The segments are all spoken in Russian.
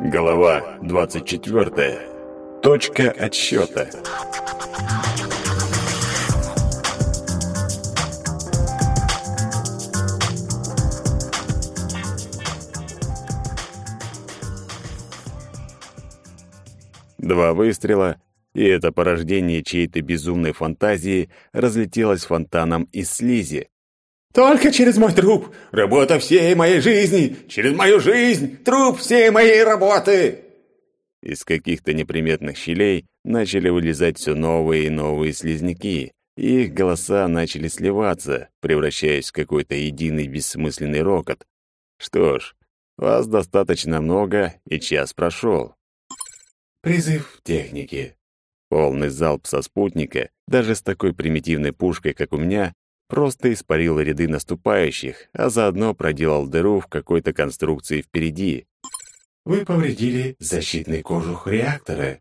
Глава 24. Точка отсчета. Два выстрела, и это порождение чьей-то безумной фантазии разлетелось фонтаном из слизи. Только через мой труп! Работа всей моей жизни! Через мою жизнь! Труп всей моей работы!» Из каких-то неприметных щелей начали вылезать все новые и новые слизняки, их голоса начали сливаться, превращаясь в какой-то единый бессмысленный рокот. Что ж, вас достаточно много, и час прошел. Призыв техники. Полный залп со спутника, даже с такой примитивной пушкой, как у меня, просто испарил ряды наступающих, а заодно проделал дыру в какой-то конструкции впереди. Вы повредили защитный кожух реактора.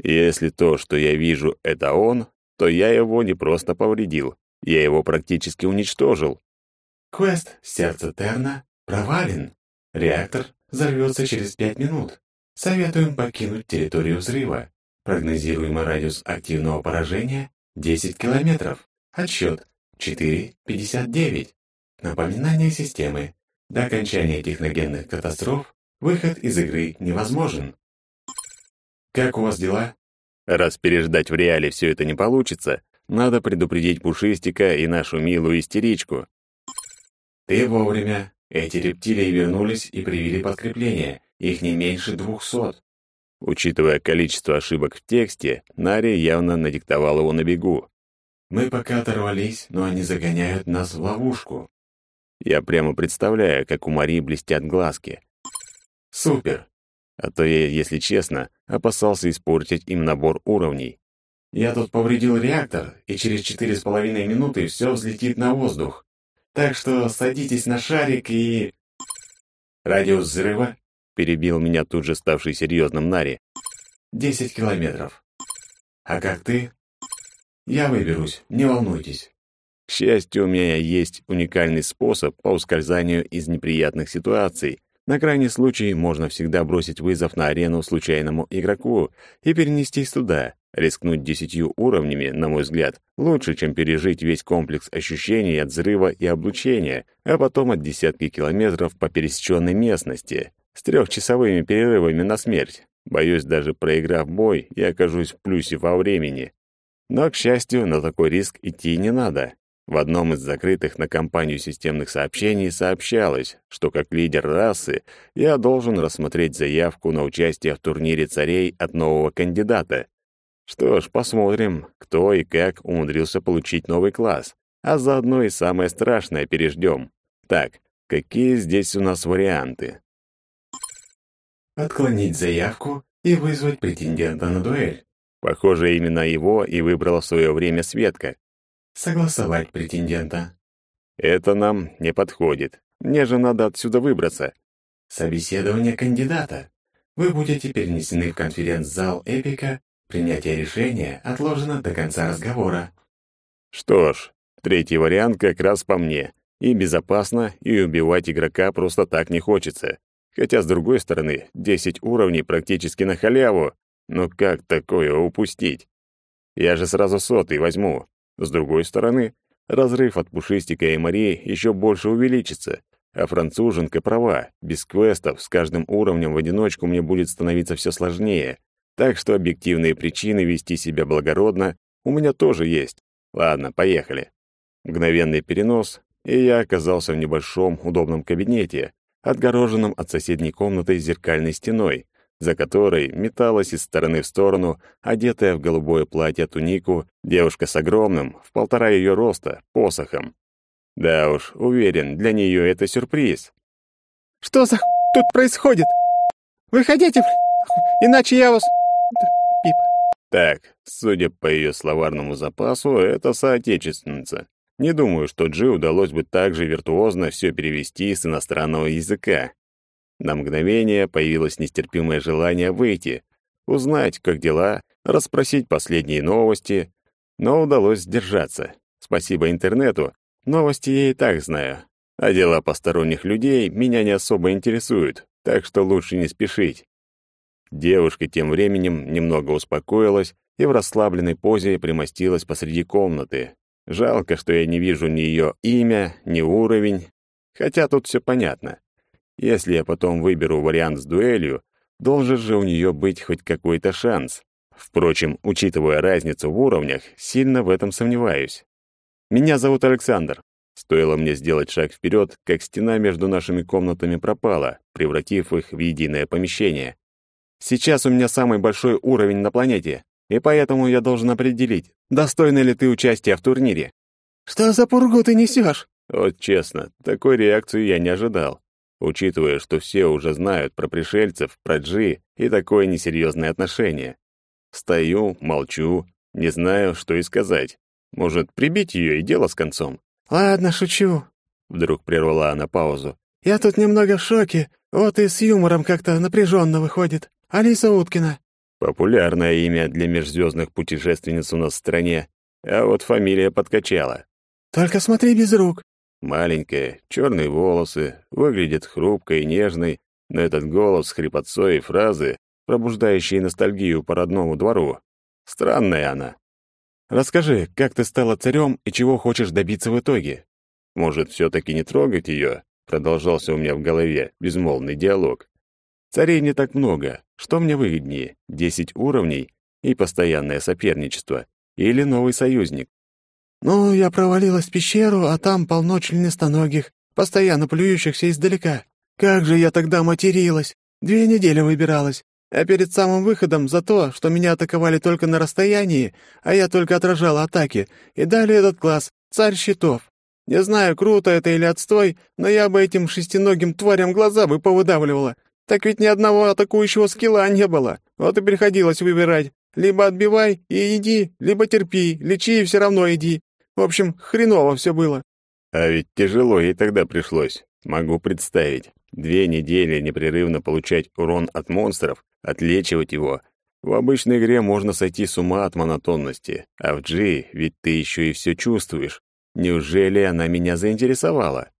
Если то, что я вижу, это он, то я его не просто повредил, я его практически уничтожил. Квест «Сердце Терна» провален. Реактор взорвется через пять минут. Советуем покинуть территорию взрыва. Прогнозируемый радиус активного поражения — 10 километров. Отсчет 4.59. Напоминание системы. До окончания техногенных катастроф выход из игры невозможен. Как у вас дела? Раз переждать в реале все это не получится, надо предупредить Пушистика и нашу милую истеричку. Ты вовремя. Эти рептилии вернулись и привели подкрепление. Их не меньше двухсот. Учитывая количество ошибок в тексте, Нари явно надиктовал его на бегу. Мы пока оторвались, но они загоняют нас в ловушку. Я прямо представляю, как у Мари блестят глазки. Супер. А то я, если честно, опасался испортить им набор уровней. Я тут повредил реактор, и через четыре с половиной минуты все взлетит на воздух. Так что садитесь на шарик и... Радиус взрыва? Перебил меня тут же ставший серьезным Нари. Десять километров. А как ты? Я выберусь, не волнуйтесь. К счастью, у меня есть уникальный способ по ускользанию из неприятных ситуаций. На крайний случай можно всегда бросить вызов на арену случайному игроку и перенестись туда. Рискнуть десятью уровнями, на мой взгляд, лучше, чем пережить весь комплекс ощущений от взрыва и облучения, а потом от десятки километров по пересеченной местности, с трехчасовыми перерывами на смерть. Боюсь, даже проиграв бой, я окажусь в плюсе во времени. Но, к счастью, на такой риск идти не надо. В одном из закрытых на компанию системных сообщений сообщалось, что как лидер расы я должен рассмотреть заявку на участие в турнире царей от нового кандидата. Что ж, посмотрим, кто и как умудрился получить новый класс, а заодно и самое страшное переждем. Так, какие здесь у нас варианты? Отклонить заявку и вызвать претендента на дуэль. Похоже, именно его и выбрала в свое время Светка. Согласовать претендента. Это нам не подходит. Мне же надо отсюда выбраться. Собеседование кандидата. Вы будете перенесены в конференц-зал Эпика. Принятие решения отложено до конца разговора. Что ж, третий вариант как раз по мне. И безопасно, и убивать игрока просто так не хочется. Хотя, с другой стороны, 10 уровней практически на халяву, но как такое упустить? Я же сразу сотый возьму. С другой стороны, разрыв от Пушистика и Марии еще больше увеличится. А француженка права, без квестов с каждым уровнем в одиночку мне будет становиться все сложнее. Так что объективные причины вести себя благородно у меня тоже есть. Ладно, поехали. Мгновенный перенос, и я оказался в небольшом удобном кабинете, отгороженном от соседней комнаты зеркальной стеной, за которой металась из стороны в сторону, одетая в голубое платье-тунику, девушка с огромным, в полтора ее роста, посохом. Да уж, уверен, для нее это сюрприз. «Что за тут происходит? Выходите, иначе я вас...» Пип. Так, судя по ее словарному запасу, это соотечественница. Не думаю, что Джи удалось бы так же виртуозно все перевести с иностранного языка. На мгновение появилось нестерпимое желание выйти, узнать, как дела, расспросить последние новости, но удалось сдержаться. Спасибо интернету, новости я и так знаю, а дела посторонних людей меня не особо интересуют, так что лучше не спешить. Девушка тем временем немного успокоилась и в расслабленной позе примостилась посреди комнаты. Жалко, что я не вижу ни ее имя, ни уровень, хотя тут все понятно. Если я потом выберу вариант с дуэлью, должен же у нее быть хоть какой-то шанс. Впрочем, учитывая разницу в уровнях, сильно в этом сомневаюсь. Меня зовут Александр. Стоило мне сделать шаг вперед, как стена между нашими комнатами пропала, превратив их в единое помещение. Сейчас у меня самый большой уровень на планете, и поэтому я должен определить, достойна ли ты участия в турнире. Что за пургу ты несешь? Вот честно, такой реакции я не ожидал, учитывая, что все уже знают про пришельцев, про Джи и такое несерьезное отношение. Стою, молчу, не знаю, что и сказать. Может, прибить ее и дело с концом. «Ладно, шучу», — вдруг прервала она паузу. «Я тут немного в шоке, вот и с юмором как-то напряженно выходит. Алиса Уткина». Популярное имя для межзвездных путешественниц у нас в стране, а вот фамилия подкачала. «Только смотри без рук». Маленькая, черные волосы, выглядит хрупкой и нежной, но этот голос с хрипотцой и фразы, пробуждающие ностальгию по родному двору. Странная она. Расскажи, как ты стала царем и чего хочешь добиться в итоге? Может, все-таки не трогать ее? Продолжался у меня в голове безмолвный диалог. Царей не так много. Что мне выгоднее, десять уровней и постоянное соперничество? Или новый союзник? «Ну, я провалилась в пещеру, а там полно членистоногих, постоянно плюющихся издалека. Как же я тогда материлась! Две недели выбиралась. А перед самым выходом за то, что меня атаковали только на расстоянии, а я только отражала атаки, и дали этот класс — царь щитов. Не знаю, круто это или отстой, но я бы этим шестиногим тварям глаза бы повыдавливала. Так ведь ни одного атакующего скилла не было. Вот и приходилось выбирать. Либо отбивай и иди, либо терпи, лечи и все равно иди. В общем, хреново все было. А ведь тяжело ей тогда пришлось. Могу представить. Две недели непрерывно получать урон от монстров, отлечивать его. В обычной игре можно сойти с ума от монотонности, а в G ведь ты еще и все чувствуешь. Неужели она меня заинтересовала?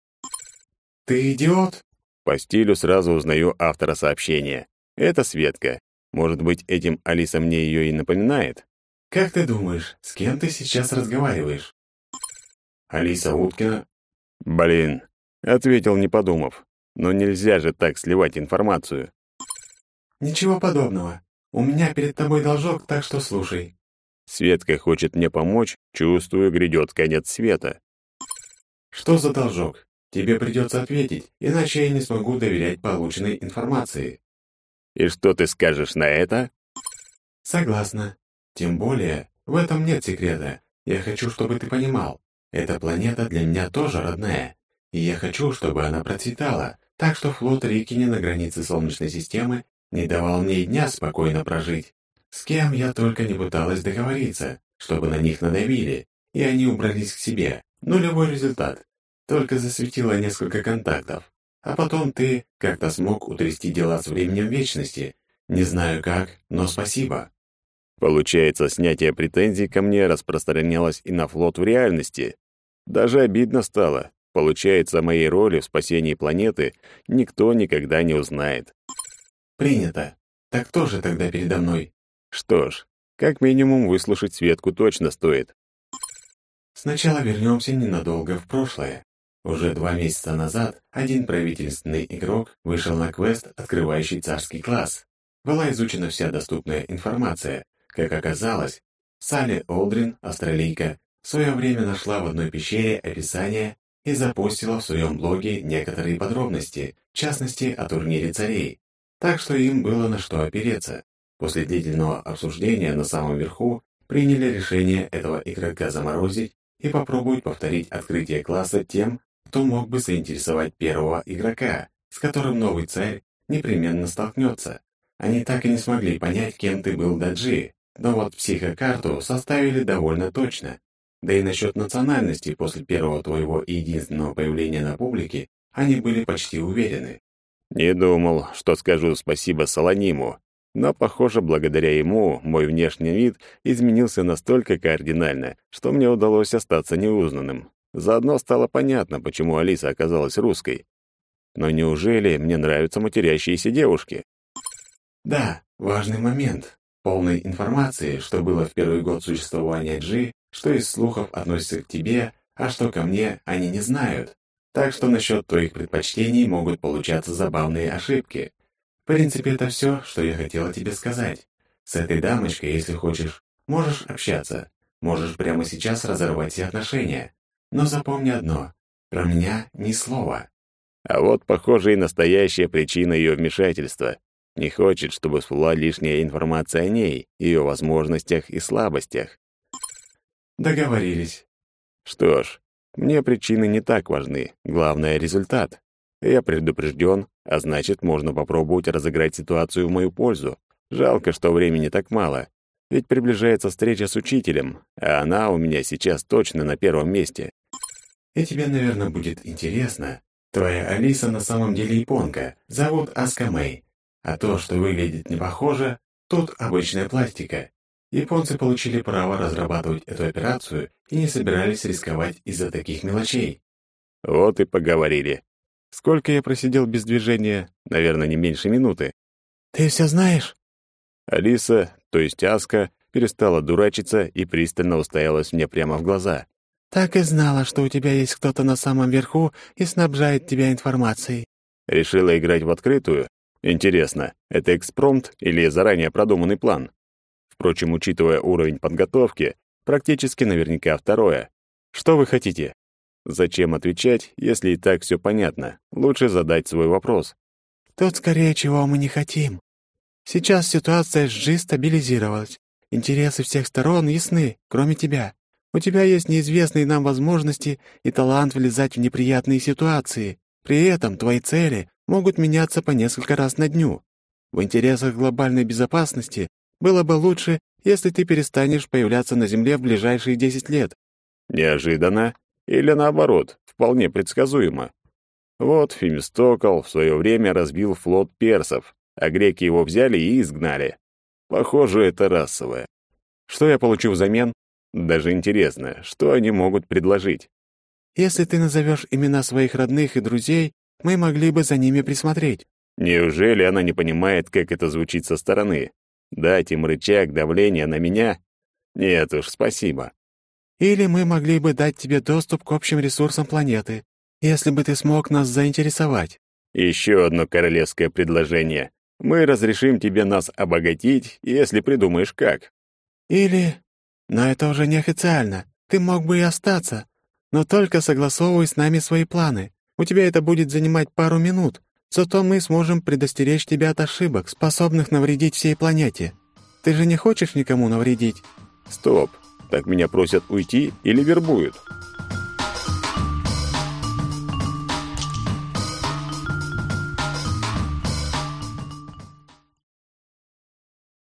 «Ты идиот?» По стилю сразу узнаю автора сообщения. Это Светка. Может быть, этим Алиса мне ее и напоминает? «Как ты думаешь, с кем ты сейчас разговариваешь?» «Алиса Уткина?» «Блин», — ответил, не подумав. «Но нельзя же так сливать информацию». «Ничего подобного. У меня перед тобой должок, так что слушай». Светка хочет мне помочь, чувствую, грядет конец света. «Что за должок? Тебе придется ответить, иначе я не смогу доверять полученной информации». «И что ты скажешь на это?» «Согласна. Тем более, в этом нет секрета. Я хочу, чтобы ты понимал. Эта планета для меня тоже родная. И я хочу, чтобы она процветала, так что флот Рикини на границе Солнечной системы не давал мне дня спокойно прожить. С кем я только не пыталась договориться, чтобы на них надавили, и они убрались к себе. Нулевой результат. Только засветила несколько контактов. А потом ты как-то смог утрясти дела с временем вечности. Не знаю как, но спасибо. Получается, снятие претензий ко мне распространялось и на флот в реальности. Даже обидно стало. Получается, о моей роли в спасении планеты никто никогда не узнает. Принято. Так кто же тогда передо мной? Что ж, как минимум выслушать Светку точно стоит. Сначала вернемся ненадолго в прошлое. Уже два месяца назад один правительственный игрок вышел на квест, открывающий царский класс. Была изучена вся доступная информация. Как оказалось, Салли Олдрин, австралийка, в свое время нашла в одной пещере описание и запустила в своем блоге некоторые подробности, в частности, о турнире царей. Так что им было на что опереться. После длительного обсуждения на самом верху приняли решение этого игрока заморозить и попробовать повторить открытие класса тем, кто мог бы заинтересовать первого игрока, с которым новый царь непременно столкнется. Они так и не смогли понять, кем ты был Даджи, но вот психокарту составили довольно точно. Да и насчет национальности после первого твоего и единственного появления на публике они были почти уверены. Не думал, что скажу спасибо Солониму, но, похоже, благодаря ему мой внешний вид изменился настолько кардинально, что мне удалось остаться неузнанным. Заодно стало понятно, почему Алиса оказалась русской. Но неужели мне нравятся матерящиеся девушки? Да, важный момент. Полной информации, что было в первый год существования G, что из слухов относится к тебе, а что ко мне, они не знают. Так что насчет твоих предпочтений могут получаться забавные ошибки. В принципе, это все, что я хотела тебе сказать. С этой дамочкой, если хочешь, можешь общаться. Можешь прямо сейчас разорвать все отношения. Но запомни одно. Про меня ни слова. А вот, похоже, и настоящая причина ее вмешательства. Не хочет, чтобы всплыла лишняя информация о ней, ее возможностях и слабостях. Договорились. Что ж, мне причины не так важны, главное — результат. Я предупрежден, а значит, можно попробовать разыграть ситуацию в мою пользу. Жалко, что времени так мало, ведь приближается встреча с учителем, а она у меня сейчас точно на первом месте. И тебе, наверное, будет интересно. Твоя Алиса на самом деле японка, зовут Аска Мэй. А то, что выглядит не похоже, тут обычная пластика. Японцы получили право разрабатывать эту операцию и не собирались рисковать из-за таких мелочей. Вот и поговорили. Сколько я просидел без движения? Наверное, не меньше минуты. «Ты все знаешь?» Алиса, то есть Аска, перестала дурачиться и пристально уставилась мне прямо в глаза. «Так и знала, что у тебя есть кто-то на самом верху и снабжает тебя информацией». Решила играть в открытую? Интересно, это экспромт или заранее продуманный план? Впрочем, учитывая уровень подготовки, практически наверняка второе. Что вы хотите? Зачем отвечать, если и так все понятно? Лучше задать свой вопрос. Тут скорее чего мы не хотим. Сейчас ситуация с Джи стабилизировалась. Интересы всех сторон ясны, кроме тебя. У тебя есть неизвестные нам возможности и талант влезать в неприятные ситуации. При этом твои цели могут меняться по несколько раз на дню. В интересах глобальной безопасности было бы лучше, если ты перестанешь появляться на Земле в ближайшие 10 лет». Неожиданно или наоборот, вполне предсказуемо. Вот Фемистокл в свое время разбил флот персов, а греки его взяли и изгнали. Похоже, это расовое. Что я получу взамен? Даже интересно, что они могут предложить? Если ты назовешь имена своих родных и друзей, мы могли бы за ними присмотреть. Неужели она не понимает, как это звучит со стороны? Дать им рычаг давления на меня? Нет уж, спасибо. Или мы могли бы дать тебе доступ к общим ресурсам планеты, если бы ты смог нас заинтересовать. Еще одно королевское предложение. Мы разрешим тебе нас обогатить, если придумаешь как. Или... Но это уже неофициально. Ты мог бы и остаться. Но только согласовывай с нами свои планы. У тебя это будет занимать пару минут, Зато мы сможем предостеречь тебя от ошибок, способных навредить всей планете. Ты же не хочешь никому навредить?» «Стоп! Так меня просят уйти или вербуют?»